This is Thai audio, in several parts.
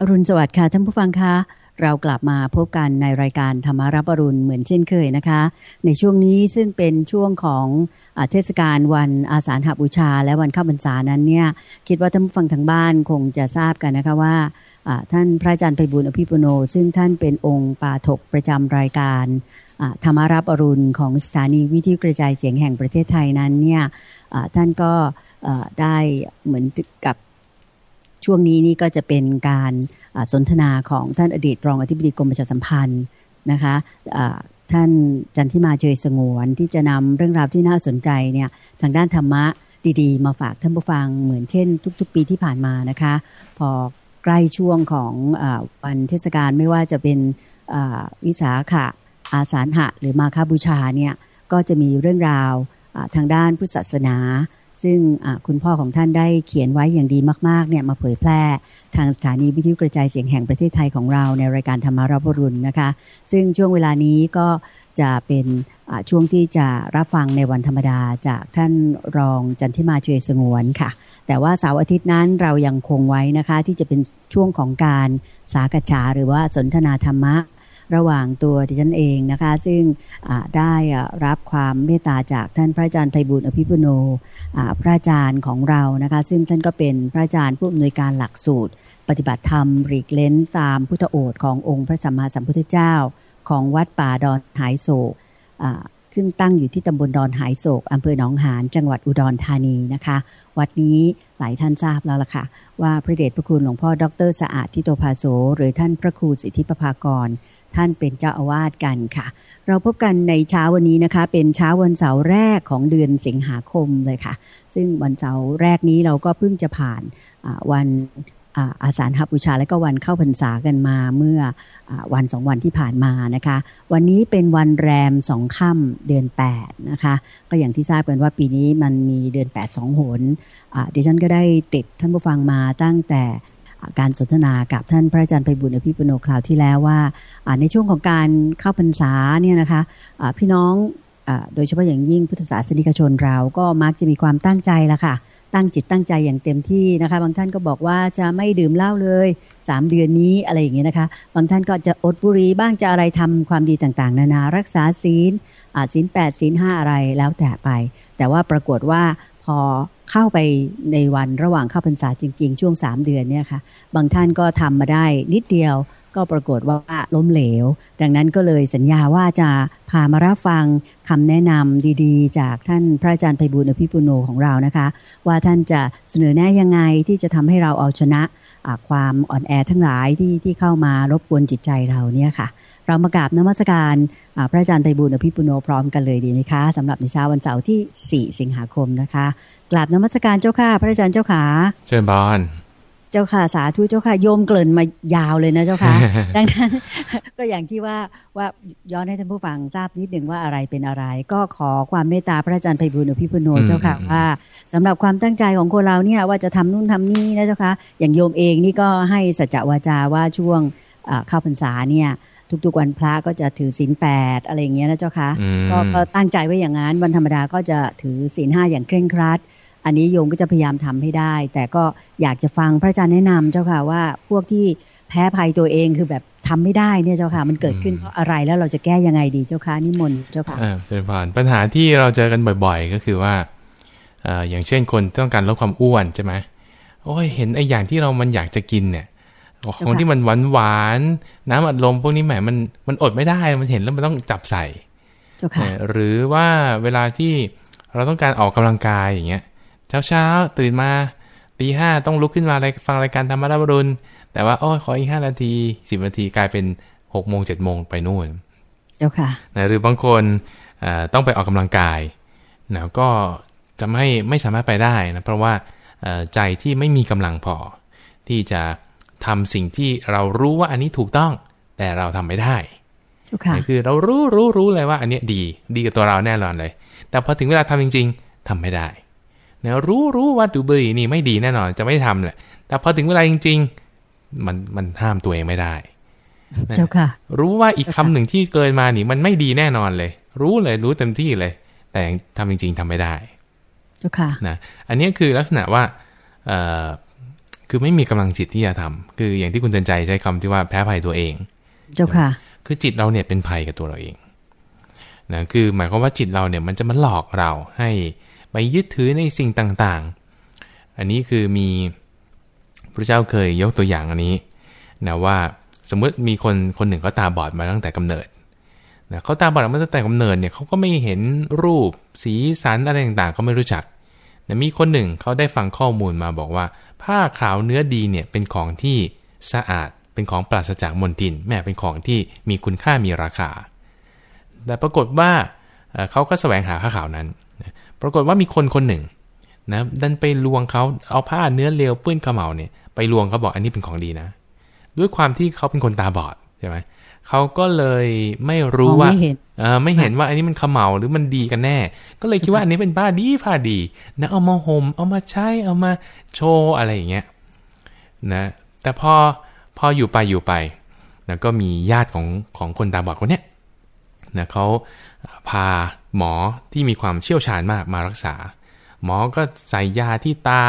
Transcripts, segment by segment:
อรุณสวัสดิ์ค่ะท่านผู้ฟังคะเรากลับมาพบกันในรายการธรรมารับอรุณเหมือนเช่นเคยนะคะ ในช่วงนี้ซึ่งเป็นช่วงของอเทศกาลวันอาสาฬหบูชา และวันเข้าพรรษานั้นเนี่ยคิดว่าท่านผู้ฟังทางบ้านคงจะทราบกันนะคะว่าท่านพระอาจารย์ไพบุญอภิปุโน ซึ่งท่านเป็นองค์ปาถกประจำรายการธรรมารับอรุณของสถานีวิทยุกระจายเสียงแห่งประเทศไทยนั้นเนี่ยท่านก็ได้เหมือนกับ ช่วงนี้นี่ก็จะเป็นการสนทนาของท่านอดีตรองอธิบดีกรมประชาสัมพันธ์นะคะท่านจันทิมาเชยสงวนที่จะนำเรื่องราวที่น่าสนใจเนี่ยทางด้านธรรมะดีๆ มาฝากท่านผู้ฟังเหมือนเช่น ทุก ๆ ปีที่ผ่านมานะคะ พอใกล้ช่วงของอวันเทศกาลไม่ว่าจะเป็นวิสาขะอาสาหะ หรือมาคาบูชาเนี่ยก็จะมีเรื่องราวทางด้านพุทธศาสนา ซึ่งคุณพ่อของท่านได้เขียนไว้อย่างดีมากๆเนี่ยมาเผยแพร่ทางสถานีวิทยุกระจายเสียงแห่งประเทศไทยของเราในรายการธรรมารับรุณนะคะ ซึ่งช่วงเวลานี้ก็จะเป็นช่วงที่จะรับฟังในวันธรรมดาจากท่านรองจันทิมาเชยสงวนค่ะ แต่ว่าเสาร์อาทิตย์นั้นเรายังคงไว้นะคะ ที่จะเป็นช่วงของการสากฉาหรือว่าสนทนาธรรมะ ระหว่างตัวดิฉันเองนะคะ ซึ่งได้รับความเมตตาจากท่านพระอาจารย์ไพบุญอภิปุโนพระอาจารย์ของเรานะคะ ซึ่งท่านก็เป็นพระอาจารย์ผู้อำนวยการหลักสูตร ปฏิบัติธรรมรีกเล้นตามพุทธโอษขององค์พระสัมมาสัมพุทธเจ้า ของวัดป่าดอนหายโศกซึ่งตั้งอยู่ที่ตำบลดอนหายโศกอำเภอหนองหานจังหวัดอุดรธานีนะคะ วัดนี้หลายท่านทราบแล้วล่ะค่ะ ว่าพระเดชพระคุณหลวงพ่อดรสะอาดทิโตภาโสหรือท่านพระครูสิทธิปภากร ท่านเป็นเจ้าอาวาสกันค่ะ เราพบกันในเช้าวันนี้นะคะ เป็นเช้าวันเสาร์แรกของเดือนสิงหาคมเลยค่ะ ซึ่งวันเสาร์แรกนี้เราก็เพิ่งจะผ่านวันอาสาฬหบูชาและก็วันเข้าพรรษากันมาเมื่ออวันสองวันที่ผ่านมานะคะ วันนี้เป็นวันแรมสองค่ำเดือน8นะคะก็อย่างที่ทราบกันว่าปีนี้มันมีเดือน8สองหนดิฉันก็ได้ติดท่านผู้ฟังมาตั้งแต่ การสนทนากับท่านพระอาจารย์ไพบุญอภิปุโนคราวที่แล้วว่า ในช่วงของการเข้าพรรษาเนี่ยนะคะะพี่น้องอโดยเฉพาะอย่างยิ่งพุทธศาสนิกชนเราก็มักจะมีความตั้งใจละค่ะ ตั้งจิตตั้งใจอย่างเต็มที่นะคะ บางท่านก็บอกว่าจะไม่ดื่มเหล้าเลย3เดือนนี้อะไรอย่างเงี้ยนะคะ บางท่านก็จะอดบุหรี่บ้างจะอะไรทำความดีต่างๆ นานารักษาศีลศีลแปดศีลห้าอะไรแล้วแต่ไป แต่ว่าปรากฏว่าพอ เข้าไปในวันระหว่างเข้าพรรษาจริง ๆ ช่วงสามเดือนเนี่ยค่ะ บางท่านก็ทำมาได้นิดเดียวก็ปรากฏว่าล้มเหลว ดังนั้นก็เลยสัญญาว่าจะพามารับฟังคำแนะนำดีๆ จากท่านพระอาจารย์ไพบุญอภิปุโนของเรานะคะ ว่าท่านจะเสนอแนะยังไงที่จะทำให้เราเอาชนะความอ่อนแอทั้งหลายที่ที่เข้ามารบกวนจิตใจเราเนี่ยค่ะ เรามากราบนมัสการพระอาจารย์ไพบุญอภิปุโนพร้อมกันเลยดีไหมคะสำหรับในเช้าวันเสาร์ที่ 4 สิงหาคมนะคะกราบนมัสการเจ้าค่ะ พระอาจารย์เจ้าขาเชิญบานเจ้าค่ะสาธุเจ้าค่ะโยมเกลิ่นมายาวเลยนะเจ้าค่ะดังนั้นก็อย่างที่ว่าว่าย้อนให้ท่านผู้ฟังทราบนิดหนึ่งว่าอะไรเป็นอะไร ก็ขอความเมตตาพระอาจารย์ไพบุญอภิปุโนเจ้าค่ะว่าสำหรับความตั้งใจของคนเราเนี่ยว่าจะทำนู่นทำนี่นะเจ้าค่ะอย่างโยมเองนี่ก็ให้สัจจวาจาว่าช่วงเข้าพรรษาเนี่ย ทุกๆวันพระก็จะถือศีลแปดอะไรอย่างเงี้ยนะเจ้าคะก็ตั้งใจไว้อย่างนั้นวันธรรมดาก็จะถือศีลห้าอย่างเคร่งครัด อันนี้โยมก็จะพยายามทำให้ได้ แต่ก็อยากจะฟังพระอาจารย์แนะนำเจ้าค่ะว่าพวกที่แพ้ภัยตัวเองคือแบบทำไม่ได้เนี่ยเจ้าค่ะ มันเกิดขึ้นเพราะอะไรแล้วเราจะแก้ยังไงดีเจ้าค่ะนิมนต์เจ้าค่ะเสด็จผ่านปัญหาที่เราเจอกันบ่อย ๆ ก็คือว่าอย่างเช่นคนต้องการลดความอ้วนใช่ไหมโอ้ยเห็นไอ้อย่างที่เรามันอยากจะกินเนี่ย ของที่มันหวานหวานน้ำอัดลมพวกนี้แหมมันมันอดไม่ได้มันเห็นแล้วมันต้องจับใส่หรือว่าเวลาที่เราต้องการออกกำลังกายอย่างเงี้ยเช้าเช้าตื่นมาตีห้าต้องลุกขึ้นมาอะไรฟังรายการธรรมะรุณ แต่ว่าโอ้ขออีกห้านาทีสิบนาทีกลายเป็นหกโมงเจ็ดโมงไปนู่นเจ้าค่ะหรือบางคนต้องไปออกกำลังกายนะก็จะไม่ไม่สามารถไปได้นะเพราะว่าใจที่ไม่มีกำลังพอที่จะ ทำสิ่งที่เรารู้ว่าอันนี้ถูกต้อง แต่เราทำไม่ได้นี่คือเรารู้รู้รู้เลยว่าอันนี้ดี ดีกับตัวเราแน่นอนเลย แต่พอถึงเวลาทำจริง ๆทำไม่ได้นะรู้รู้ว่าดูบุหรี่นี่ไม่ดีแน่นอนจะไม่ทำแหละ แต่พอถึงเวลาจริง ๆ มันมันห้ามตัวเองไม่ได้เจ้าค่ะ รู้ว่าอีกคำหนึ่งที่เกินมานี่มันไม่ดีแน่นอนเลย รู้เลยรู้เต็มที่เลย แต่ทำจริง ๆทำไม่ได้เจ้าค่ะนะอันนี้คือลักษณะว่า คือไม่มีกำลังจิตที่จะทำคืออย่างที่คุณเตือนใจใช้คำที่ว่าแพ้ภัยตัวเอง เจ้าค่ะ คือจิตเราเนี่ยเป็นภัยกับตัวเราเองนะคือหมายความว่าจิตเราเนี่ยมันจะมาหลอกเราให้ไปยึดถือในสิ่งต่างๆ อันนี้คือมีพระเจ้าเคยยกตัวอย่างอันนี้นะว่าสมมติมีคนคนหนึ่งเขาตาบอดมาตั้งแต่กำเนิดนะเขาตาบอดมาตั้งแต่กำเนิดเนี่ยเขาก็ไม่เห็นรูปสีสันอะไรต่างๆเขาไม่รู้จักนะ มีคนหนึ่งเขาได้ฟังข้อมูลมาบอกว่า ผ้าขาวเนื้อดีเนี่ยเป็นของที่สะอาดเป็นของปราศจากมลทินแม่เป็นของที่มีคุณค่ามีราคา แต่ปรากฏว่าเขาก็แสวงหาผ้าขาวนั้น ปรากฏว่ามีคนคนหนึ่งนะดันไปลวงเขาเอาผ้าเนื้อเลวเปื้อนขมเหลาเนี่ยไปลวงเขาบอกอันนี้เป็นของดีนะ ด้วยความที่เขาเป็นคนตาบอดใช่ไหมเขาก็เลยไม่รู้ว่า ไม่เห็นว่าอันนี้มันขมเหลาหรือมันดีกันแน่ ก็เลยคิดว่าอันนี้เป็นผ้าดีผ้าดีนะเอามาห่มเอามาใช้เอามาโชว์อะไรอย่างเงี้ยนะแต่พอพออยู่ไปอยู่ไปนะก็มีญาติของของคนตาบอดคนเนี้ยนะเขาพาหมอที่มีความเชี่ยวชาญมากมารักษา หมอก็ใส่ยาที่ตา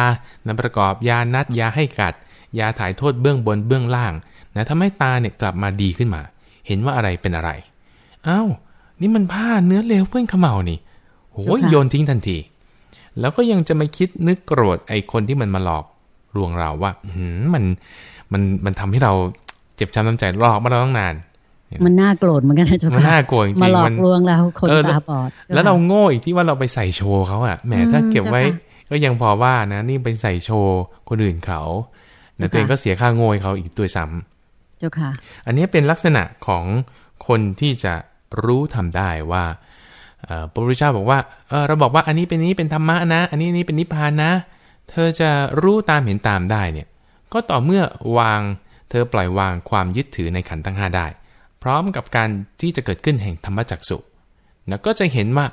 นะประกอบยานัดยาให้กัด ยาถ่ายโทษเบื้องบนเบื้องล่างนะทำให้ตาเนี่ยกลับมาดีขึ้นมา เห็นว่าอะไรเป็นอะไรอ้าว นี่มันผ้าเนื้อเลวเพื่อนขมเหลานี่โหโยนทิ้งทันที แล้วก็ยังจะมาคิดนึกโกรธไอ้คนที่มันมาหลอกลวงเราว่าหืมมันมันมันทำให้เราเจ็บช้ำน้ำใจหลอกมาเราตั้งนาน มันน่าโกรธเหมือนกันนะจ๊ะมันน่าโกรธจริงมาหลอกลวงเราคนตาบอด แล้วเราโง่อีกที่ว่าเราไปใส่โชว์เขาอะแหมถ้าเก็บไว้ก็ยังพอว่านะนี่ไปใส่โชว์คนอื่นเขาแต่ตัวเองก็เสียค่าโง่เขาอีกตัวซ้ำเจ้าค่ะ อันนี้เป็นลักษณะของคนที่จะ รู้ทำได้ว่าพระพุทธเจ้าบอกว่าเราบอกว่าอันนี้เป็นนี้เป็นธรรมะนะ อันนี้นี้เป็นนิพพานนะ เธอจะรู้ตามเห็นตามได้เนี่ยก็ต่อเมื่อวางเธอปล่อยวางความยึดถือในขันธ์ทั้ง5ได้ พร้อมกับการที่จะเกิดขึ้นแห่งธรรมจักสุนะก็จะเห็นว่า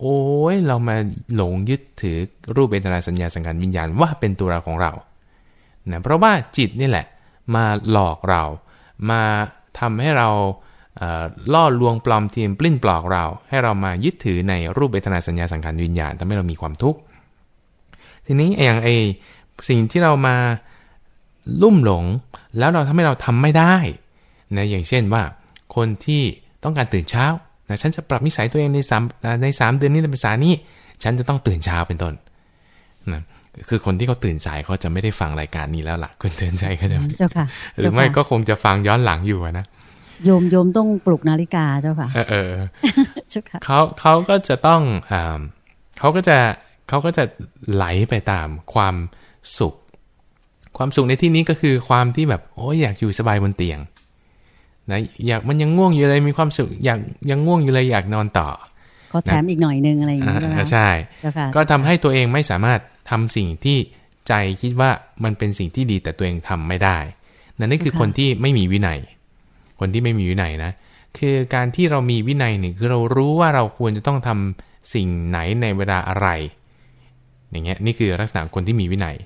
โอ้ยเรามาหลงยึดถือรูปเวทนาสัญญาสังขารวิญญาณว่าเป็นตัวเราของเรานะเพราะว่าจิตนี่แหละ มาหลอกเรา มาทำให้เรา ล่อลวงปลอมเทียมปลิ้นปลอกเรา ให้เรามายึดถือในรูปเวทนาสัญญาสังขารวิญญาณทำให้เรามีความทุกข์ทีนี้อย่างไอสิ่งที่เรามาลุ่มหลง แล้วเราทำให้เราทำไม่ได้นะอย่างเช่นว่า คนที่ต้องการตื่นเช้านะฉันจะปรับนิสัยตัวเองในสามในสามเดือนนี้ในภาษานี้ ฉันจะต้องตื่นเช้าเป็นต้นนะคือคนที่เขาตื่นสายเขาจะไม่ได้ฟังรายการนี้แล้วล่ะคุณเตือนใจเขาจะเจ้าค่ะหรือไม่ก็คงจะฟังย้อนหลังอยู่นะ โยมโยมต้องปลุกนาฬิกาเจ้าค่ะ เออเขาเขาก็จะต้องอ่าเขาก็จะเขาก็จะไหลไปตามความสุข ความสุขในที่นี้ก็คือความที่แบบโอ้ยอยากอยู่สบายบนเตียงนะอยากมันยังง่วงอยู่เลยมีความสุขอยากยังง่วงอยู่เลยอยากนอนต่อก็แถมอีกหน่อยนึงอะไรอย่างเงี้ยใช่ ก็ทำให้ตัวเองไม่สามารถทำสิ่งที่ใจคิดว่ามันเป็นสิ่งที่ดีแต่ตัวเองทำไม่ได้นั่นนี่คือคนที่ไม่มีวินัย คนที่ไม่มีวินัยนะ คือการที่เรามีวินัยหนึ่งคือเรารู้ว่าเราควรจะต้องทำสิ่งไหนในเวลาอะไร อย่างเงี้ยนี่คือลักษณะคนที่มีวินัย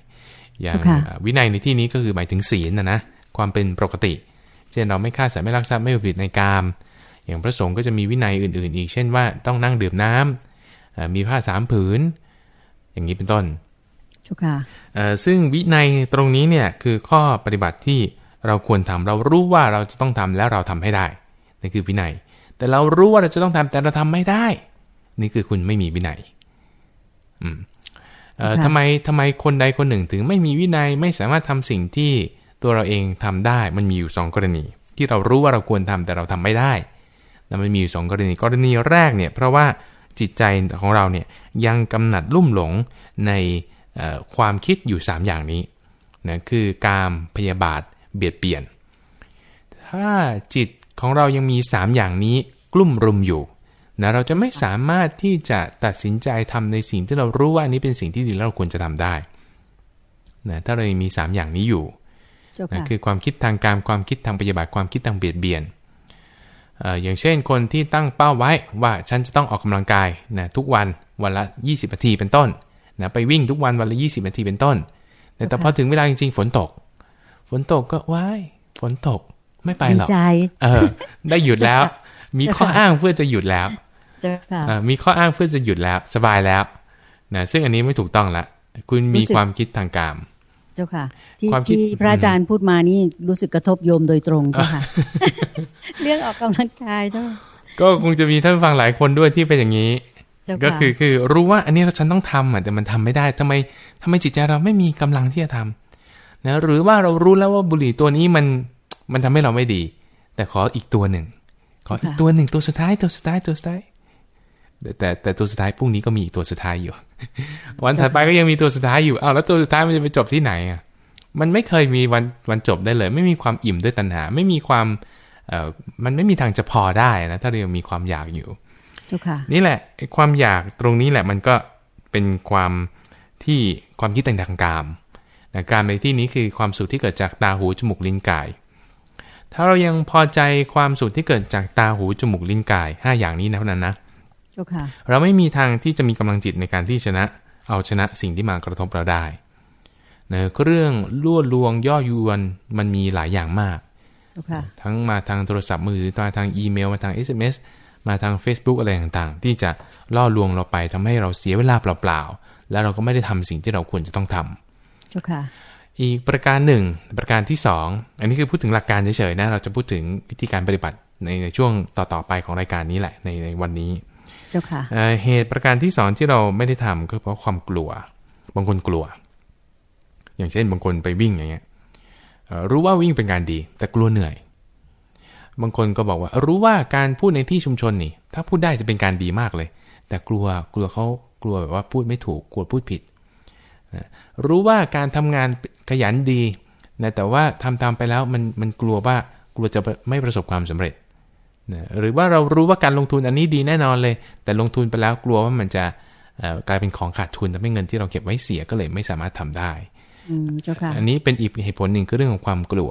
อย่างวินัยในที่นี้ก็คือหมายถึงศีลนะนะความเป็นปกติ เช่นเราไม่ฆ่าสัตว์ไม่ลักทรัพย์ไม่ผิดในกาม อย่างพระสงฆ์ก็จะมีวินัยอื่น ๆ อีก เช่นว่าต้องนั่งดื่มน้ำมีผ้าสามผืน อย่างนี้เป็นต้นซึ่งวินัยตรงนี้เนี่ยคือข้อปฏิบัติที่ เราควรทำเรารู้ว่าเราจะต้องทำแล้วเราทำให้ได้นี่คือวินัย แต่เรารู้ว่าเราจะต้องทำแต่เราทำไม่ได้ นี่คือคุณไม่มีวินัยอืมทำไมทำไมคนใดคนหนึ่งถึงไม่มีวินัยไม่สามารถทำสิ่งที่ตัวเราเองทำได้มันมีอยู่สองกรณี ที่เรารู้ว่าเราควรทำแต่เราทำไม่ได้แต่มันมีอยู่สองกรณีกรณีแรกเนี่ย เพราะว่าจิตใจของเราเนี่ยยังกำหนัดลุ่มหลงในความคิดอยู่ 3 อย่างนี้นะคือกามพยาบาท เบียดเบียน ถ้าจิตของเรายังมี3อย่างนี้กลุ่มรุมอยู่นะเราจะไม่สามารถที่จะตัดสินใจทำในสิ่งที่เรารู้ว่านี้เป็นสิ่งที่ดีแล้วเราควรจะทำได้นะถ้าเรายังมี3อย่างนี้อยู่นะคือความคิดทางการความคิดทางปฏิบัติความคิดทางเบียดเบียนอย่างเช่นคนที่ตั้งเป้าไว้ว่าฉันจะต้องออกกำลังกายนะทุกวันวันละ 20 นาทีเป็นต้นนะไปวิ่งทุกวันวันละ 20 นาทีเป็นต้น แต่พอถึงเวลาจริงๆฝนตก ฝนตกก็ว้ายฝนตกไม่ไปหรอกเออ ได้หยุดแล้ว มีข้ออ้างเพื่อจะหยุดแล้วมีข้ออ้างเพื่อจะหยุดแล้ว สบายแล้วนะซึ่งอันนี้ไม่ถูกต้องละคุณมีความคิดทางกามเจ้าค่ะที่ที่พระอาจารย์พูดมานี่รู้สึกกระทบโยมโดยตรงเจ้าค่ะ เรื่องออกกำลังกายเจ้า ก็คงจะมีท่านฟังหลายคนด้วยที่เป็นอย่างนี้ ก็คือคือรู้ว่าอันนี้เราฉันต้องทำอะแต่มันทำไม่ได้ทำไมทำไมจิตใจเราไม่มีกำลังที่จะทำ นะหรือว่าเรารู้แล้วว่าบุหรี่ตัวนี้มันมันทำให้เราไม่ดี แต่ขออีกตัวหนึ่ง ขออีกตัวหนึ่งตัวสุดท้ายตัวสุดท้ายตัวสุดท้ายแต่แต่ตัวสุดท้ายพรุ่งนี้ก็มีอีกตัวสุดท้ายอยู่ วันถัดไปก็ยังมีตัวสุดท้ายอยู่อ้าวแล้วตัวสุดท้ายมันจะไปจบที่ไหนอะมันไม่เคยมีวันวันจบได้เลย ไม่มีความอิ่มด้วยตัณหา ไม่มีความเอ่อมันไม่มีทางจะพอได้นะถ้าเรายังมีความอยากอยู่นี่แหละความอยากตรงนี้แหละมันก็เป็นความที่ความคิดต่างๆกาม นะการในที่นี้คือความสุขที่เกิดจากตาหูจมูกลิ้นกาย ถ้าเรายังพอใจความสุขที่เกิดจากตาหูจมูกลิ้นกาย 5 อย่างนี้นะเท่านั้นนะเราไม่มีทางที่จะมีกำลังจิตในการที่ชนะ เอาชนะสิ่งที่มากระทบเราได้นะเรื่องล่วลวงย่อยวนมันมีหลายอย่างมาก ทั้งมาทางโทรศัพท์มือถือทางอีเมล มาทาง SMS มาทาง Facebook อะไรต่างๆ ที่จะล่อลวงเราไปทำให้เราเสียเวลาเปล่าๆ แล้วเราก็ไม่ได้ทำสิ่งที่เราควรจะต้องทำ อีกประการหนึ่ง ประการที่สองอันนี้คือพูดถึงหลักการเฉยๆนะ เราจะพูดถึงวิธีการปฏิบัติในในช่วงต่อๆไปของรายการนี้แหละในในวันนี้ เจ้าค่ะเหตุประการที่สองที่เราไม่ได้ทำก็เพราะความกลัว บางคนกลัว อย่างเช่นบางคนไปวิ่งอย่างเงี้ยรู้ว่าวิ่งเป็นการดี แต่กลัวเหนื่อย บางคนก็บอกว่า รู้ว่าการพูดในที่ชุมชนนี่ ถ้าพูดได้จะเป็นการดีมากเลย แต่กลัวกลัวเขากลัวแบบว่าพูดไม่ถูกกลัวพูดผิด รู้ว่าการทำงานขยันดีนะแต่ว่าทำตามไปแล้วมันมันกลัวว่ากลัวจะไม่ประสบความสำเร็จนะหรือว่าเรารู้ว่าการลงทุนอันนี้ดีแน่นอนเลย แต่ลงทุนไปแล้วกลัวว่ามันจะกลายเป็นของขาดทุนทำให้เงินที่เราเก็บไว้เสียก็เลยไม่สามารถทำได้อันนี้เป็นอีกเหตุผลหนึ่งคือเรื่องของความกลัว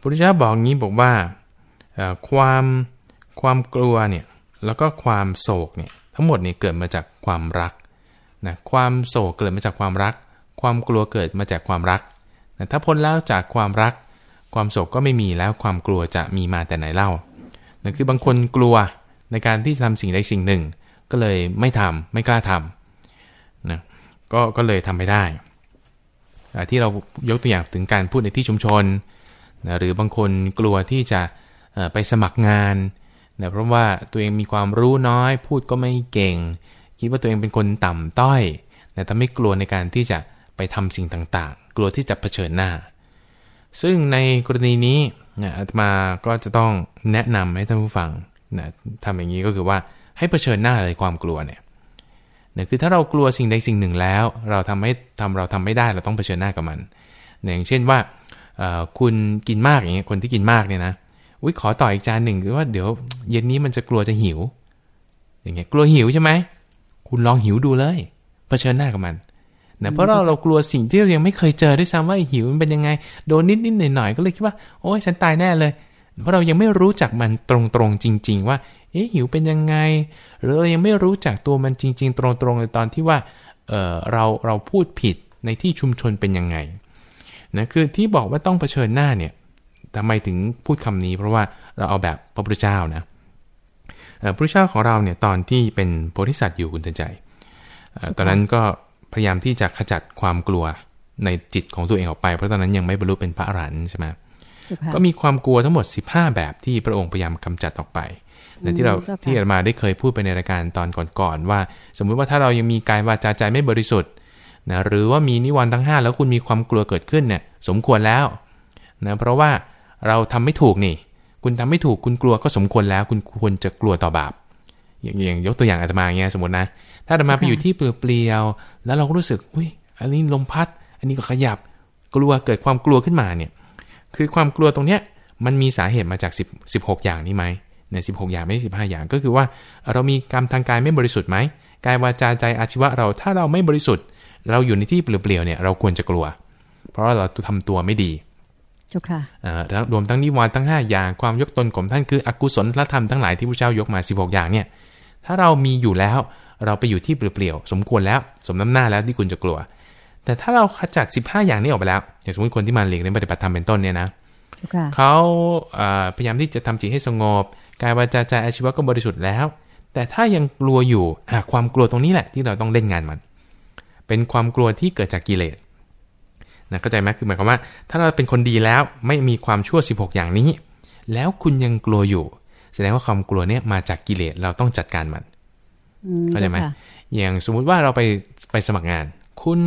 พุทธเจ้าบอกงี้บอกว่าความความกลัวเนี่ยแล้วก็ความโศกเนี่ยทั้งหมดเนี่ยเกิดมาจากความรัก นะความโศกเกิดมาจากความรัก ความกลัวเกิดมาจากความรักนะถ้าพ้นแล้วจากความรัก ความโศกก็ไม่มีแล้วความกลัวจะมีมาแต่ไหนเล่านะคือบางคนกลัวในการที่จะทำสิ่งใดสิ่งหนึ่ง ก็เลยไม่ทำไม่กล้าทำนะก็ก็เลยทำไม่ได้ ที่เรายกตัวอย่างถึงการพูดในที่ชุมชนนะหรือบางคนกลัวที่จะไปสมัครงานนะเพราะว่าตัวเองมีความรู้น้อย พูดก็ไม่เก่ง คิดว่าตัวเองเป็นคนต่ำต้อยนะทำให้กลัวในการที่จะไปทำสิ่งต่างๆ กลัวที่จะเผชิญหน้า ซึ่งในกรณีนี้นะอาตมาก็จะต้องแนะนำให้ท่านผู้ฟังนะทำอย่างนี้ก็คือว่าให้เผชิญหน้าเลยความกลัวเนี่ยนะคือถ้าเรากลัวสิ่งใดสิ่งหนึ่งแล้ว เราทำให้ทำเราทำไม่ได้เราต้องเผชิญหน้ากับมันอย่างเช่นว่าคุณกินมากอย่างเงี้ยคนที่กินมากเนี่ยนะอุ้ยขอต่ออีกจานหนึ่งหรือว่าเดี๋ยวเย็นนี้มันจะกลัวจะหิว อย่างเงี้ยกลัวหิวใช่ไหม คุณลองหิวดูเลยเผชิญหน้ากับมันนะเพราะเราเรากลัวสิ่งที่เรายังไม่เคยเจอด้วยซ้ำว่าหิวมันเป็นยังไง โดนนิดนิดหน่อยหน่อยก็เลยคิดว่าโอ้ยฉันตายแน่เลย เพราะเรายังไม่รู้จักมันตรงๆจริง ๆ ว่าเอ๊ะหิวเป็นยังไง หรือเรายังไม่รู้จักตัวมันจริง ๆ ตรงๆในตอนที่ว่าเออเราเราพูดผิดในที่ชุมชนเป็นยังไงนะคือที่บอกว่าต้องเผชิญหน้าเนี่ยทำไมถึงพูดคำนี้ เพราะว่าเราเอาแบบพระพุทธเจ้านะ พระพุทธเจ้าของเราเนี่ยตอนที่เป็นโพธิสัตว์อยู่คุณเตือนใจตอนนั้นก็พยายามที่จะขจัดความกลัวในจิตของตัวเองออกไป เพราะตอนนั้นยังไม่บรรลุเป็นพระอรหันต์ใช่ไหมก็มีความกลัวทั้งหมด 15 แบบที่พระองค์พยายามกำจัดออกไปในที่เราที่อามาได้เคยพูดไปในรายการตอนก่อนๆว่า สมมุติว่าถ้าเรายังมีกายวาจาใจไม่บริสุทธิ์นะหรือว่ามีนิวรณ์ทั้ง 5 แล้วคุณมีความกลัวเกิดขึ้นเนี่ยสมควรแล้วนะเพราะว่าเราทำไม่ถูกนี่ คุณทำไม่ถูกคุณกลัวก็สมควรแล้ว คุณควรจะกลัวต่อบาป อย่างอย่างยกตัวอย่างอาตมาเงี้ยสมมตินะ ถ้าอาตมาไปอยู่ที่เปลี่ยวๆแล้วเราก็รู้สึก อุ้ยอันนี้ลมพัด อันนี้ก็ขยับ กลัวเกิดความกลัวขึ้นมาเนี่ย คือความกลัวตรงเนี้ยมันมีสาเหตุมาจาก10 16อย่างนี้ไหมในสิอย่างไม่ใช่สิอย่างก็คือว่า เรามีกรรมทางกายไม่บริสุทธิ์ไหมกายวาจาใจอาชีวะเราถ้าเราไม่บริสุทธิ์ เราอยู่ในที่เปลี่ยวๆเนี่ยเราควรจะกลัว เพราะว่าเราทำตัวไม่ดี จุค่ะรวมทั้งนิวรณ์ทั้ง 5 อย่างความยกตนข่มท่านคืออกุศลธรรมทั้งหลายที่พระเจ้ายกมา 16 อย่างเนี่ย ถ้าเรามีอยู่แล้วเราไปอยู่ที่เปลี่ยวๆสมควรแล้ว สมน้ำหน้าแล้วที่คุณจะกลัว แต่ถ้าเราขจัด 15 อย่างนี้ออกไปแล้ว อย่างสมมติคนที่มาเรียนในปฏิบัติธรรมเป็นต้นเนี่ยนะเขาพยายามที่จะทำจิตให้สงบกายวาจาใจอาชีวะก็บริสุทธิ์แล้ว แต่ถ้ายังกลัวอยู่ความกลัวตรงนี้แหละที่เราต้องเล่นงานมัน เป็นความกลัวที่เกิดจากกิเลส นะเข้าใจไหมคือหมายความว่า ถ้าเราเป็นคนดีแล้วไม่มีความชั่ว 16 อย่างนี้ แล้วคุณยังกลัวอยู่ แสดงว่าความกลัวเนี่ยมาจากกิเลสเราต้องจัดการมันอืมเข้าใจไหมค่ะอย่างสมมุติว่าเราไปไปสมัครงาน คุณ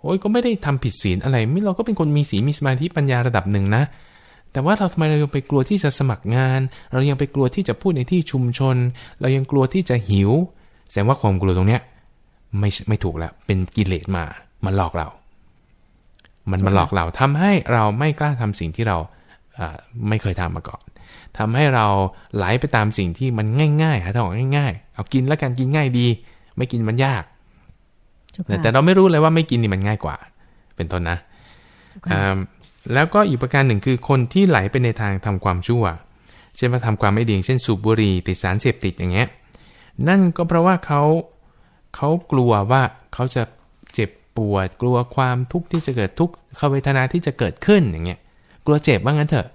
โอ้ยก็ไม่ได้ทำผิดศีลอะไรไม่เราก็เป็นคนมีศีลมีสมาธิปัญญาระดับหนึ่งนะ แต่ว่าเราทำไมเรายังไปกลัวที่จะสมัครงาน เรายังไปกลัวที่จะพูดในที่ชุมชน เรายังกลัวที่จะหิว แสดงว่าความกลัวตรงเนี้ยไม่ไม่ถูกแล้วเป็นกิเลสมามาหลอกเรา มันมาหลอกเราทำให้เราไม่กล้าทำสิ่งที่เราอ่าไม่เคยทำมาก่อนทำให้เราไหลไปตามสิ่งที่มันง่ายๆหาทางออกง่าย ๆ เอากินแล้วกันกินง่ายดี ไม่กินมันยากเจ้าแต่ค่ะแต่เราไม่รู้เลยว่าไม่กินนี่มันง่ายกว่า เป็นต้นนะเจ้าค่ะอ่าแล้วก็อีกประการหนึ่งคือคนที่ไหลไปในทางทำความชั่ว เช่นว่าทำความไม่ดีอย่างเช่นสูบบุหรี่ติดสารเสพติดอย่างเงี้ยนั่นก็เพราะว่าเขาเขากลัวว่าเขาจะเจ็บ ปวด กลัวความทุกข์ที่จะเกิดทุกขเวทนาที่จะเกิดขึ้นอย่างเงี้ยกลัวเจ็บว่างั้นเถอะ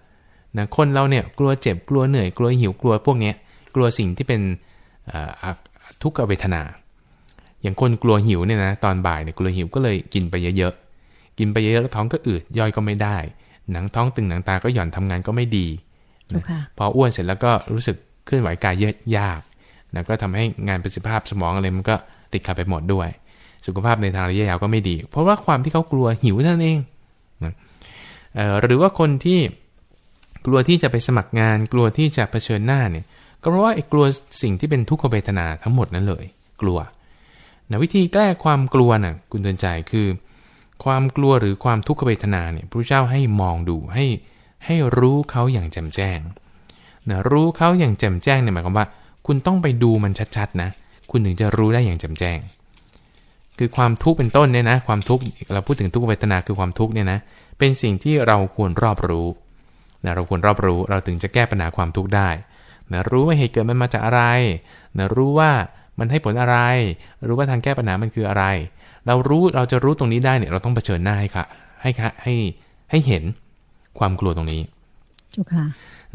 นะคนเราเนี่ยกลัวเจ็บกลัวเหนื่อยกลัวหิวกลัวพวกเนี้ยกลัวสิ่งที่เป็นเอ่ออะทุกขเวทนา อย่างคนกลัวหิวเนี่ยนะตอนบ่ายเนี่ยกลัวหิวก็เลยกินไปเยอะๆกินไปเยอะแล้วท้องก็อืดย่อยก็ไม่ได้ หนังท้องตึงหนังตาก็หย่อนทำงานก็ไม่ดีเจ้าค่ะพออ้วนเสร็จแล้วก็รู้สึกเคลื่อนไหวกายเยอะยากนะก็ทำให้งานประสิทธิภาพสมองอะไรมันก็ติดขัดไปหมดด้วย สุขภาพในทางระยะยาวก็ไม่ดี เพราะว่าความที่เขากลัวหิวท่านั้นเองนะเออหรือว่าคนที่กลัวที่จะไปสมัครงาน กลัวที่จะเผชิญหน้าเนี่ย ก็เพราะว่าไอ้กลัวสิ่งที่เป็นทุกขเวทนาทั้งหมดนั้นเลย กลัวนะวิธีแก้ความกลัวน่ะคุณเตือนใจคือ ความกลัวหรือความทุกขเวทนาเนี่ยพระเจ้าให้มองดูให้ให้รู้เขาอย่างแจ่มแจ้งนะรู้เขาอย่างแจ่มแจ้งเนี่ยหมายความว่า คุณต้องไปดูมันชัดๆนะ คุณถึงจะรู้ได้อย่างแจ่มแจ้ง คือความทุกข์เป็นต้นเนี่ยนะ ความทุกข์เราพูดถึงทุกขเวทนาคือความทุกข์เนี่ยนะ เป็นสิ่งที่เราควรรอบรู้นะเราควรรอบรู้เราถึงจะแก้ปัญหาความทุกข์ได้นะรู้ว่าเหตุเกิดมันมาจากอะไรนะรู้ว่ามันให้ผลอะไร รู้ว่าทางแก้ปัญหามันคืออะไร เรารู้เราจะรู้ตรงนี้ได้เนี่ยเราต้องเผชิญหน้าให้ค่ะ ให้ค่ะให้ให้เห็นความกลัวตรงนี้เจ้าค่ะ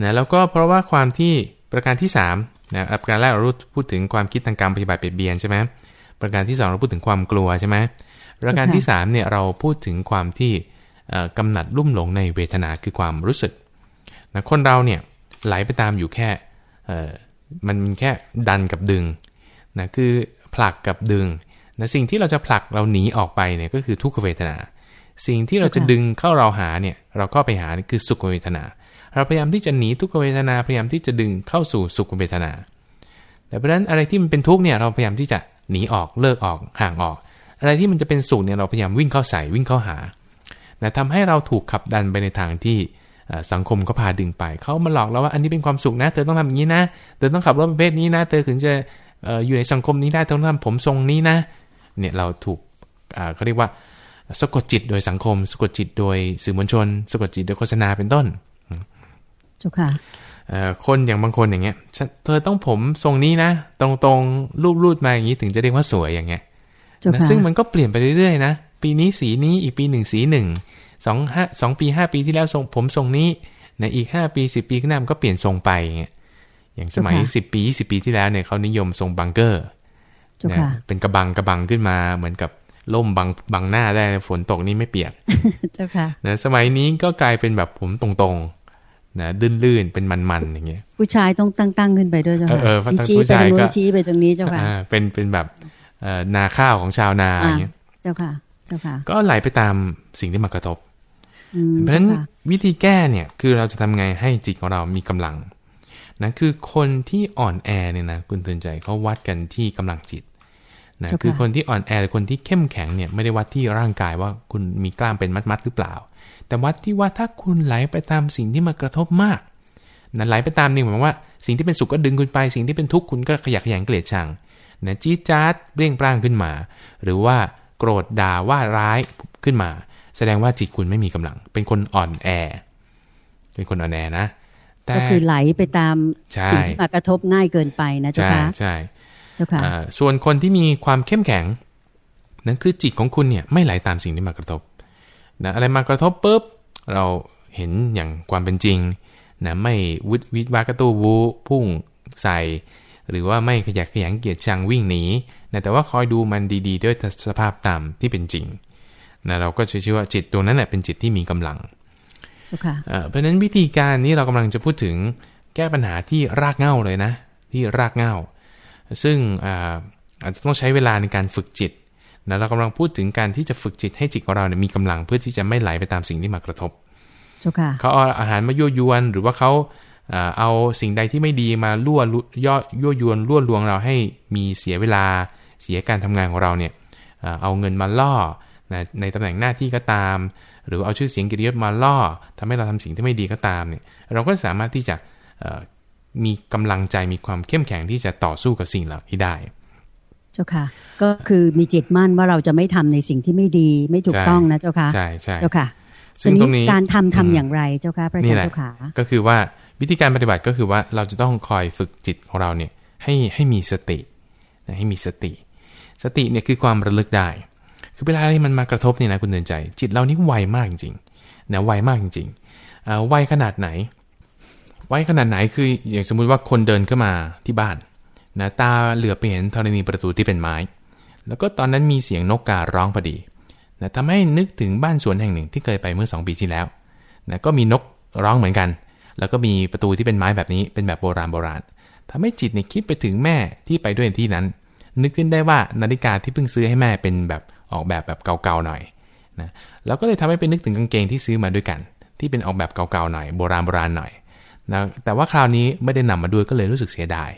นะแล้วก็เพราะว่าความที่ประการที่3นะประการแรกเราพูดถึงความคิดทางการปฏิบัติเปลี่ยนเบียนใช่ไหม ประการที่สองเราพูดถึงความกลัวใช่ไหมประการที่3เนี่ยเราพูดถึงความที่เอ่อกำหนัดลุ่มหลงในเวทนาคือความรู้สึกนะคนเราเนี่ยไหลไปตามอยู่แค่เอ่อมันมีแค่ดันกับดึงนะคือผลักกับดึงนะสิ่งที่เราจะผลักเราหนีออกไปเนี่ยก็คือทุกขเวทนา สิ่งที่เราจะดึงเข้าเราหาเนี่ยเราก็ไปหาคือสุขเวทนา เราพยายามที่จะหนีทุกขเวทนาพยายามที่จะดึงเข้าสู่สุขเวทนา แต่เพราะฉะนั้นอะไรที่มันเป็นทุกข์เนี่ยเราพยายามที่จะ หนีออกเลิกออกห่างออก อะไรที่มันจะเป็นสุขเนี่ยเราพยายามวิ่งเข้าใส่วิ่งเข้าหานะทำให้เราถูกขับดันไปในทางที่สังคมก็พาดึงไป เขามาหลอกเราว่าอันนี้เป็นความสุขนะ เธอต้องทำอย่างนี้นะ เธอต้องขับรถประเภทนี้นะ เธอถึงจะอยู่ในสังคมนี้ได้เธอต้องทำผมทรงนี้นะ เนี่ยเราถูกเขาเรียกว่าสะกดจิตโดยสังคม สะกดจิตโดยสื่อมวลชน สะกดจิตโดยโฆษณาเป็นต้นจ้าค่ะ คนอย่างบางคนอย่างเงี้ยฉันเธอต้องผมทรงนี้นะ ตรงๆรูปรูดมาอย่างนี้ถึงจะเรียกว่าสวยอย่างเงี้ยเจ้านะค่ะซึ่งมันก็เปลี่ยนไปเรื่อยๆนะปีนี้สีนี้อีกปีหนึ่งสีหนึ่งสองห้าสองปีห้าปีที่แล้วทรงผมทรงนี้นะอีกห้าปีสิบปีข้างหน้ามันก็เปลี่ยนทรงไปอย่างเงี้ยอย่างสมัยสิบปียี่สิบปีที่แล้วเนี่ยเขานิยมทรงบังเกอร์เจ้านะค่ะเป็นกระบังกระบังขึ้นมาเหมือนกับล่มบังบังหน้าได้ฝนตกนี่ไม่เปียกเจ้าค่ะนะสมัยนี้ก็กลายเป็นแบบผมตรงๆ นะลื่นๆเป็นมันๆอย่างเงี้ยผู้ชายต้องตั้งตั้งขึ้นไปด้วยเจ้าค่ะเออเออชี้ผู้ไปชายทางนู้ก็นชี้ไปตรงนี้เจ้าค่ะอ่าเป็นเป็นแบบเอ่อนาข้าวของชาวนาอย่างเงี้ยเจ้าค่ะ เจ้าค่ะ ก็ไหลไปตามสิ่งที่มากระทบอืมเพราะฉะนั้นเจ้าค่ะวิธีแก้เนี่ยคือเราจะทำไงให้จิตของเรามีกำลังนะคือคนที่อ่อนแอเนี่ยนะคุณเตือนใจเขาวัดกันที่กำลังจิตนะคือคนที่อ่อนแอหรือคนที่เข้มแข็งเนี่ยไม่ได้วัดที่ร่างกายว่าคุณมีกล้ามเป็นมัดๆหรือเปล่า แต่วัดที่ว่าถ้าคุณไหลไปตามสิ่งที่มากระทบมากนะไหลไปตามนี่หมายความว่าสิ่งที่เป็นสุขก็ดึงคุณไป สิ่งที่เป็นทุกข์คุณก็ขยักขยงเกลียดชังนะจี๊ดจ๊าดเปรี้ยงปร้างขึ้นมา หรือว่าโกรธด่าว่าร้ายขึ้นมา แสดงว่าจิตคุณไม่มีกำลัง เป็นคนอ่อนแอ เป็นคนอ่อนแอนะแต่ก็คือไหลไปตามใช่สิ่งที่มากระทบง่ายเกินไปนะเจ้าใช่ค่ะใช่เจ้าค่ะอ่าส่วนคนที่มีความเข้มแข็งนั่นคือจิตของคุณเนี่ยไม่ไหลตามสิ่งที่มากระทบ นะอะไรมากระทบปุ๊บเราเห็นอย่างความเป็นจริงนะไม่วิดวิดวากระตูวูพุ่งใส่ หรือว่าไม่ขยักขยงเกียจชังวิ่งหนีนะแต่ว่าคอยดูมันดีๆ ด้วยสภาพตามที่เป็นจริงนะเราก็จะชื่อว่าจิตดวงนั้นแหละเป็นจิตที่มีกำลังเจ้าค่ะเอ่อเพราะฉะนั้นวิธีการนี้เรากำลังจะพูดถึงแก้ปัญหาที่รากเหง้าเลยนะ ที่รากเหง้าซึ่งอ่าอาจจะต้องใช้เวลาในการฝึกจิต นะเรากำลังพูดถึงการที่จะฝึกจิตให้จิตของเราเนี่ยมีกำลังเพื่อที่จะไม่ไหลไปตามสิ่งที่มากระทบเจ้าค่ะเขาเอาอาหารมายั่วยวน หรือว่าเขาเอ่อเอาสิ่งใดที่ไม่ดีมาล่วลุย่อยั่วยวนล่วลวงเราให้มีเสียเวลาเสียการทำงานของเราเนี่ยเอ่อเอาเงินมาล่อนะในตำแหน่งหน้าที่ก็ตาม หรือเอาชื่อเสียงเกิยรติยศมาล่อทำให้เราทำสิ่งที่ไม่ดีก็ตามเนี่ยเราก็สามารถที่จะเอ่อมีกำลังใจมีความเข้มแข็งที่จะต่อสู้กับสิ่งเหล่านี้ได้ เจ้าค่ะ ก็คือมีจิตมั่นว่าเราจะไม่ทำในสิ่งที่ไม่ดีไม่ถูกใช่ต้องนะเจ้าค่ะใช่ใช่เจ้าค่ะซึ่งทีตรงนี้การทำทำอืมอย่างไรเจ้าค่ะพระอานี่จารแหย์ละเจ้าค่ะก็คือว่าวิธีการปฏิบัติก็คือว่าเราจะต้องคอยฝึกจิตของเราเนี่ยให้ให้มีสตินะให้มีสติ สติเนี่ยคือความระลึกได้ คือเวลาที่มันมากระทบเนี่ยนะคุณเดินใจ จิตเรานี่ไวมากจริงๆนะไวมากจริงๆอ่าไวขนาดไหนไวขนาดไหนคืออย่างสมมุติว่าคนเดินเข้ามาที่บ้าน นะตาเหลือไปเห็นธรณีประตูที่เป็นไม้ แล้วก็ตอนนั้นมีเสียงนกการ้องพอดีนะทำให้นึกถึงบ้านสวนแห่งหนึ่งที่เคยไปเมื่อ 2 ปีที่แล้วนะก็มีนกร้องเหมือนกัน แล้วก็มีประตูที่เป็นไม้แบบนี้เป็นแบบโบราณโบราณทำให้จิตเนี่ยคิดไปถึงแม่ที่ไปด้วยที่นั้น นึกขึ้นได้ว่านาฬิกาที่เพิ่งซื้อให้แม่เป็นแบบออกแบบแบบเก่าๆหน่อยนะแล้วก็เลยทำให้ไปนึกถึงกางเกงที่ซื้อมาด้วยกัน ที่เป็นออกแบบเก่าๆหน่อยโบราณโบราณหน่อยนะแต่ว่าคราวนี้ไม่ได้นำมาด้วยก็เลยรู้สึกเสียดาย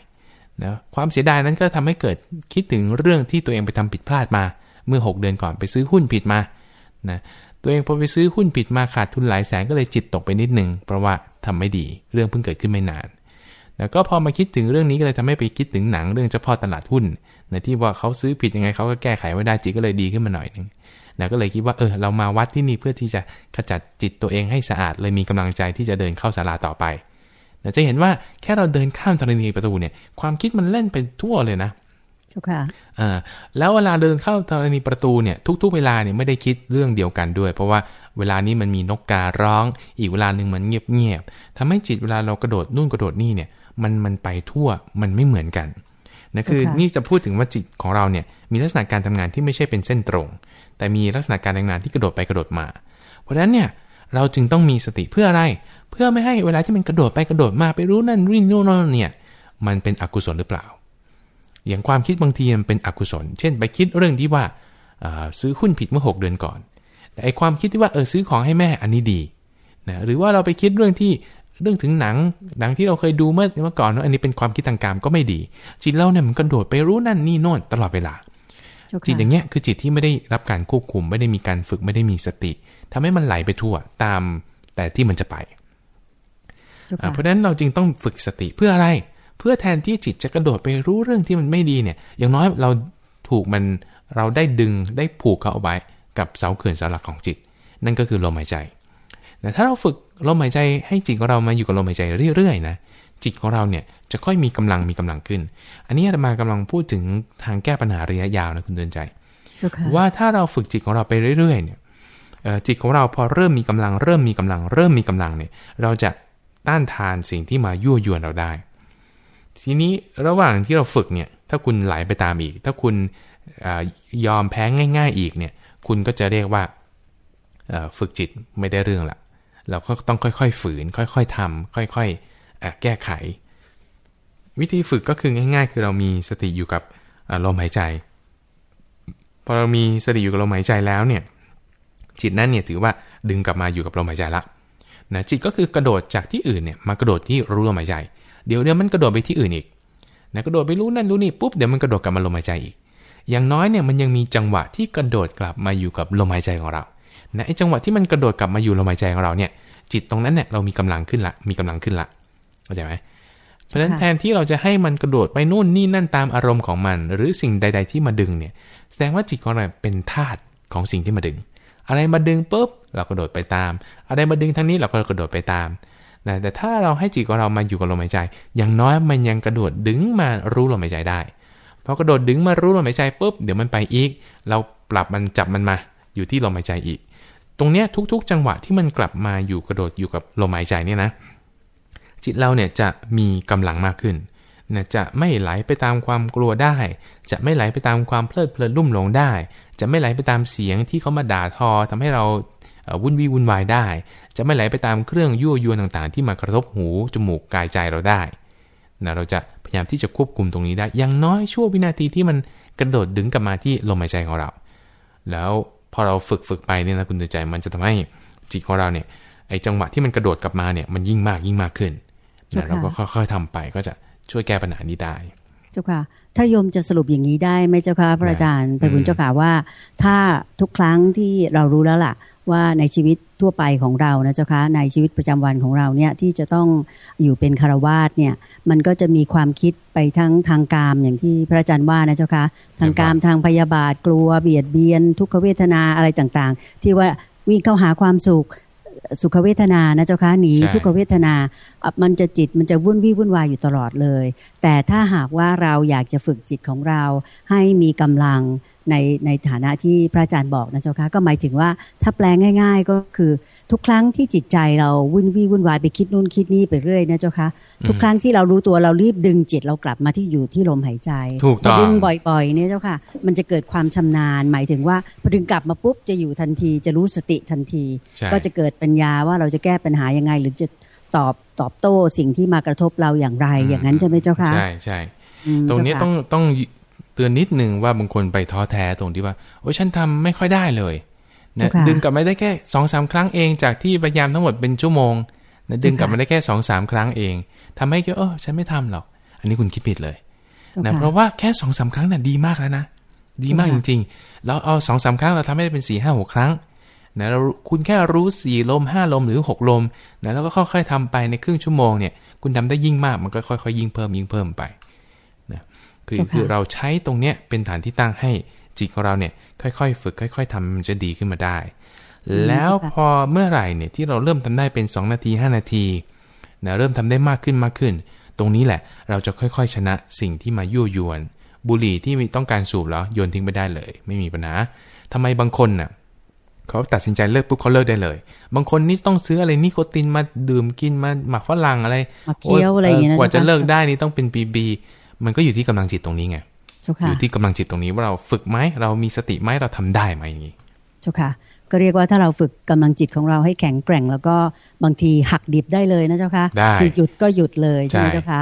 นะความเสียดายนั้นก็ทำให้เกิดคิดถึงเรื่องที่ตัวเองไปทำผิดพลาดมา เมื่อ 6 เดือนก่อนไปซื้อหุ้นผิดมานะตัวเองพอไปซื้อหุ้นผิดมาขาดทุนหลายแสนก็เลยจิตตกไปนิดนึงเพราะว่าทำไม่ดีเรื่องเพิ่งเกิดขึ้นไม่นานแล้วก็พอมาคิดถึงเรื่องนี้ก็เลยทำให้ไปคิดถึงหนังเรื่องเจ้าพ่อตลาดหุ้นนะที่ว่าเขาซื้อผิดยังไงเขาก็แก้ไขไว้ได้จิตก็เลยดีขึ้นมาหน่อยนึงนะก็เลยคิดว่าเออเรามาวัดที่นี่เพื่อที่จะขจัดจิตตัวเองให้สะอาดเลยมีกำลังใจที่จะเดินเข้าศาลาต่อไป นะจะเห็นว่าแค่เราเดินข้ามธรณีประตูเนี่ย ความคิดมันเล่นไปทั่วเลยนะเจ้าค่ะอ่าแล้วเวลาเดินเข้าธรณีประตูเนี่ย ทุก ๆ เวลาเนี่ยไม่ได้คิดเรื่องเดียวกันด้วย เพราะว่าเวลานี้มันมีนกการ้อง อีกเวลาหนึ่งมันเงียบๆทำให้จิตเวลาเรากระโดดนู่นกระโดดนี่เนี่ย มันมันไปทั่วมันไม่เหมือนกันนะคือค่ะนี่จะพูดถึงว่าจิตของเราเนี่ย มีลักษณะการทำงานที่ไม่ใช่เป็นเส้นตรง แต่มีลักษณะการทำงานที่กระโดดไปกระโดดมา เพราะฉะนั้นเนี่ย เราจึงต้องมีสติเพื่ออะไร เพื่อไม่ให้เวลาที่มันกระโดดไปกระโดดมาไปรู้นั่นนี่นู่นนั่นเนี่ย มันเป็นอกุศลหรือเปล่า อย่างความคิดบางทีมันเป็นอกุศล เช่น ไปคิดเรื่องที่ว่าอ่าซื้อหุ้นผิดเมื่อ 6 เดือนก่อน แต่ไอความคิดที่ว่าเออซื้อของให้แม่อันนี้ดีนะหรือว่าเราไปคิดเรื่องที่เรื่องถึงหนังหนังที่เราเคยดูเมื่อเมื่อก่อนว่าอันนี้เป็นความคิดทางการก็ไม่ดี จิตเราเนี่ยมันกระโดดไปรู้นั่นนี่โน่นตลอดเวลาเจ้าค่ะจิตอย่างเงี้ยคือจิตที่ไม่ได้รับการควบคุม ไม่ได้มีการฝึกไม่ได้มีสติ ทำให้มันไหลไปทั่วตามแต่ที่มันจะไปเจ้าอ่าค่ะเพราะฉะนั้นเราจึงต้องฝึกสติเพื่ออะไร เพื่อแทนที่จิตจะกระโดดไปรู้เรื่องที่มันไม่ดีเนี่ย อย่างน้อยเราถูกมันเราได้ดึงได้ผูกเขาเอาไว้กับเสาเขื่อนเสาหลักของจิต นั่นก็คือลมหายใจแต่ถ้าเราฝึกลมหายใจให้จิตของเรามาอยู่กับลมหายใจเรื่อยๆนะจิตของเราเนี่ยจะค่อยมีกำลังมีกำลังขึ้น อันนี้อาตมากำลังพูดถึงทางแก้ปัญหาระยะยาวนะคุณเดินใจเจ้าค่ะว่าถ้าเราฝึกจิตของเราไปเรื่อยๆเนี่ยเอ่อ จิตของเราพอเริ่มมีกำลัง เริ่มมีกำลัง เริ่มมีกำลังเนี่ยเราจะต้านทานสิ่งที่มายั่วยวนเราได้ ทีนี้ระหว่างที่เราฝึกเนี่ยถ้าคุณไหลไปตามอีก ถ้าคุณอยอมแพ้ง่าย ๆ อีกเนี่ยคุณก็จะเรียกว่าฝึกจิตไม่ได้เรื่องละเราก็ต้องค่อยๆ ฝืน ค่อยๆทำค่อยๆแก้ไข วิธีฝึกก็คือง่าย ๆ คือเรามีสติอยู่กับลมหายใจ พอเรามีสติอยู่กับลมหายใจแล้วเนี่ย จิตนั้นเนี่ยถือว่าดึงกลับมาอยู่กับลมหายใจละนะจิตก็คือกระโดดจากที่อื่นเนี่ยมากระโดดที่รู้ลมหายใจ เดี๋ยวเดี๋ยวมันกระโดดไปที่อื่นอีกนะกระโดดไปรู้นั่นรู้นี่ปุ๊บเดี๋ยวมันกระโดดกลับมาลมหายใจอีก อย่างน้อยเนี่ยมันยังมีจังหวะที่กระโดดกลับมาอยู่กับลมหายใจของเรานะไอ้จังหวะที่มันกระโดดกลับมาอยู่ลมหายใจของเราเนี่ยจิตตรงนั้นเนี่ยเรามีกำลังขึ้นละมีกำลังขึ้นละเข้าใจไหมเพราะฉะนั้นค่ะแทนที่เราจะให้มันกระโดดไปนู่นนี่นั่นตามอารมณ์ของมัน หรือสิ่งใด ๆ ที่มาดึงเนี่ยแสดงว่าจิตของเราเป็นธาตุของสิ่งที่มาดึง อะไรมาดึงปุ๊บเรากระโดดไปตาม อะไรมาดึงทางนี้เราก็กระโดดไปตามนะแต่ถ้าเราให้จิตของเรามาอยู่กับลมหายใจ อย่างน้อยมันยังกระโดดดึงมารู้ลมหายใจได้พอกระโดดดึงมารู้ลมหายใจปุ๊บเดี๋ยวมันไปอีก เราปรับมันจับมันมา อยู่ที่ลมหายใจอีก ตรงเนี้ยทุก ๆ จังหวะที่มันกลับมาอยู่กระโดดอยู่กับลมหายใจเนี่ยนะ จิตเราเนี่ยจะมีกำลังมากขึ้น นะจะไม่ไหลไปตามความกลัวได้ จะไม่ไหลไปตามความเพลิดเพลินลุ่มหลงได้ จะไม่ไหลไปตามเสียงที่เขามาด่าทอทำให้เราวุ่นวี่วุ่นวายได้ จะไม่ไหลไปตามเครื่องยั่วยวนต่างๆ ที่มากระทบหูจมูกกายใจเราได้นะเราจะพยายามที่จะควบคุมตรงนี้ได้ อย่างน้อยชั่ววินาทีที่มันกระโดดดึงกลับมาที่ลมหายใจของเรา แล้วพอเราฝึกฝึกไปเนี่ยนะคุณใจมันจะทำให้จิตของเราเนี่ยไอ้จังหวะที่มันกระโดดกลับมาเนี่ยมันยิ่งมากยิ่งมากขึ้นนะเราก็ค่อยๆทำไปก็จะ ช่วยแก้ปัญหานี้ได้ เจ้าค่ะ ถ้าโยมจะสรุปอย่างนี้ได้ไหมเจ้าค่ะพระอาจารย์ไปบุญเจ้าค่ะว่า ถ้าทุกครั้งที่เรารู้แล้วล่ะ ว่าในชีวิตทั่วไปของเรานะเจ้าค่ะในชีวิตประจำวันของเราเนี่ยที่จะต้องอยู่เป็นคารวาสเนี่ย มันก็จะมีความคิดไปทั้งทางกามอย่างที่พระอาจารย์ว่านะเจ้าค่ะทางกามทางพยาบาทกลัวเบียดเบียน ทุกขเวทนาอะไรต่างๆ ที่ว่าวิ่งเข้าหาความสุข สุขเวทนานะเจ้าคะหนีทุกขเวทนา มันจะจิตมันจะวุ่นวี่วุ่นวายอยู่ตลอดเลย แต่ถ้าหากว่าเราอยากจะฝึกจิตของเราให้มีกำลังในในฐานะที่พระอาจารย์บอกนะเจ้าคะก็หมายถึงว่าถ้าแปลง่าย ๆก็คือ ทุกครั้งที่จิตใจเราวุ่นวี่วุ่นวายไปคิดนู่นคิดนี่ไปเรื่อยนะเจ้าคะทุกครั้งที่เรารู้ตัวเรารีบดึงจิตเรากลับมาที่อยู่ที่ลมหายใจถูกต้องดึงบ่อยๆเนี่ยเจ้าค่ะ มันจะเกิดความชำนาญ หมายถึงว่าพอดึงกลับมาปุ๊บจะอยู่ทันทีจะรู้สติทันที ก็จะเกิดปัญญาว่าเราจะแก้ปัญหายังไง หรือจะตอบตอบโต้สิ่งที่มากระทบเราอย่างไรอย่างนั้นใช่ไหมเจ้าค่ะใช่ใช่ตรงนี้ต้องต้องเตือนนิดหนึ่งว่าบางคนไปท้อแท้ตรงที่ว่าโอ้ฉันทำไม่ค่อยได้เลย นะดึงกลับมาได้แค่สองสามครั้งเองจากที่พยายามทั้งหมดเป็นชั่วโมงนะดึงกลับมาได้แค่สองสามครั้งเองทำให้คิดเออฉันไม่ทำหรอก อันนี้คุณคิดผิดเลยนะเพราะว่าแค่สองสาครั้งน่ะดีมากแล้วนะดีมากจริงๆแล้วเอาสองสาครั้งเราทำให้ได้เป็นสี่ห้าหกครั้งนะเราคุณแค่รู้สี่ลมห้าลมหรือหกลมนะแล้วก็ค่อยๆทำไปในครึ่งชั่วโมงเนี่ย คุณทำได้ยิ่งมากมันก็ค่อยๆ ยิ่งเพิ่มยิ่งเพิ่มไปนะคือคือเราใช้ตรงเนี้ยเป็นฐานที่ตั้งให้ จิตของเราเนี่ยค่อยๆ ฝึกค่อย ๆทำมันจะดีขึ้นมาได้ แล้วพอเมื่อไหร่เนี่ยที่เราเริ่มทำได้เป็น 2 นาที 5 นาทีนะเริ่มทำได้มากขึ้นมากขึ้น ตรงนี้แหละเราจะค่อยๆ ชนะสิ่งที่มายั่วยวน บุหรี่ที่ต้องการสูบแล้วโยนทิ้งไปได้เลย ไม่มีปัญหาทำไมบางคนน่ะเขาตัดสินใจเลิกปุ๊บเขาเลิกได้เลย บางคนนี่ต้องซื้ออะไรนิโคตินมาดื่มกินมาหมักฝรั่งอะไรเคี้ยวอะไรอย่างเงี้ยกว่าจะเลิกได้นี่ต้องเป็นปีๆมันก็อยู่ที่กำลังจิตตรงนี้ไง อยู่ที่กำลังจิตตรงนี้ว่าเราฝึกไหมเรามีสติไหมเราทำได้ไหมอย่างนี้เจ้าค่ะก็เรียกว่าถ้าเราฝึกกำลังจิตของเราให้แข็งแกร่ง แล้วก็บางทีหักดิบได้เลยนะเจ้าค่ะได้หยุดก็หยุดเลยใช่ไหมเจ้าค่ะ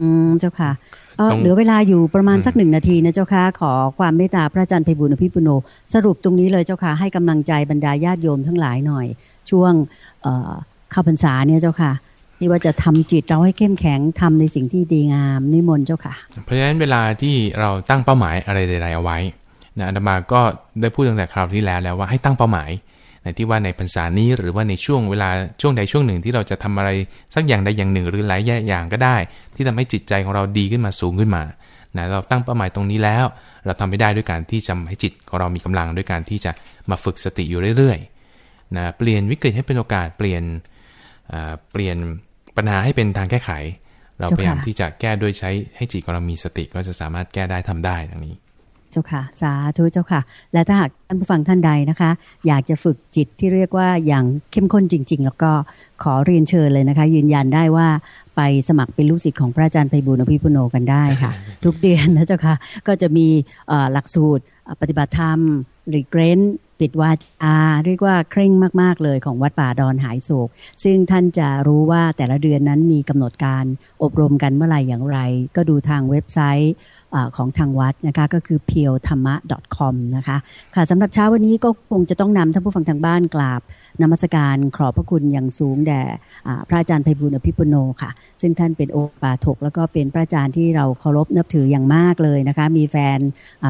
อืมเจ้าค่ะเหลือเวลาอยู่ประมาณสักหนึ่งนาทีนะเจ้าค่ะขอความเมตตาพระอาจารย์ไพบุญอภิปุโน สรุปตรงนี้เลยเจ้าค่ะให้กำลังใจบรรดาญาติโยมทั้งหลายหน่อย ช่วงเข้าพรรษาเนี่ยเจ้าค่ะ ที่ว่าจะทำจิตเราให้เข้มแข็งทำในสิ่งที่ดีงามนิมนต์เจ้าค่ะ เพราะฉะนั้นเวลาที่เราตั้งเป้าหมายอะไรใดๆเอาไว้นะอาตมาก็ได้พูดตั้งแต่คราวที่แล้วแล้วว่าให้ตั้งเป้าหมายในที่ว่าในพรรษานี้หรือว่าในช่วงเวลาช่วงใดช่วงหนึ่งที่เราจะทำอะไรสักอย่างใดอย่างหนึ่ง หรือหลายอย่างก็ได้ ที่ทำให้จิตใจของเราดีขึ้นมาสูงขึ้นมานะเราตั้งเป้าหมายตรงนี้แล้ว เราทำไม่ได้ด้วยการที่จะให้จิตของเรามีกำลังด้วยการที่จะมาฝึกสติอยู่เรื่อยๆนะเปลี่ยนวิกฤตให้เป็นโอกาสเปลี่ยนเปลี่ยน ปัญหาให้เป็นทางแก้ไข เราพยายามที่จะแก้ด้วยใช้ให้จิตของเรามีสติก็จะสามารถแก้ได้ทำได้ดังนี้เจ้าค่ะ สาธุเจ้าค่ะ และถ้าหากท่านผู้ฟังท่านใดนะคะ อยากจะฝึกจิตที่เรียกว่าอย่างเข้มข้นจริง ๆ แล้วก็ขอเรียนเชิญเลยนะคะ ยืนยันได้ว่าไปสมัครเป็นลูกศิษย์ของพระอาจารย์ไพบุญอภิปุโนกันได้ค่ะ ทุกเดือนนะเจ้าค่ะ ก็จะมีหลักสูตรปฏิบัติธรรม รีเกรนปิดวาจาเรียกว่าเคร่งมาก ๆ เลยของวัดป่าดอนหายโศก ซึ่งท่านจะรู้ว่าแต่ละเดือนนั้นมีกำหนดการอบรมกันเมื่อไหร่อย่างไร ก็ดูทางเว็บไซต์ของทางวัดนะคะก็คือ p e e l t h a m m a com นะคะค่ะสำหรับเช้าวันนี้ก็คงจะต้องนำท่านผู้ฟังทางบ้านกราบ นมัสการขอบพระคุณอย่างสูงแด่พระอาจารย์ไพบุญอภิปุโนค่ะ ซึ่งท่านเป็นโอปาถก แล้วก็เป็นพระอาจารย์ที่เราเคารพนับถืออย่างมากเลยนะคะ มีแฟน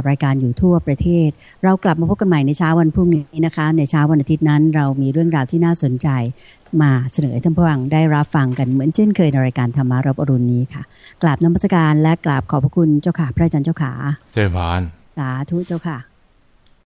รายการอยู่ทั่วประเทศ เรากลับมาพบกันใหม่ในเช้าวันพรุ่งนี้นะคะ ในเช้าวันอาทิตย์นั้น เรามีเรื่องราวที่น่าสนใจมาเสนอท่านผู้ฟังได้รับฟังกันเหมือนเช่นเคยในรายการธรรมารับอรุณนี้ค่ะกราบนมัสการและกราบขอบพระคุณเจ้าค่ะพระอาจารย์เจ้าขาเจ้าพานสาธุเจ้าค่ะ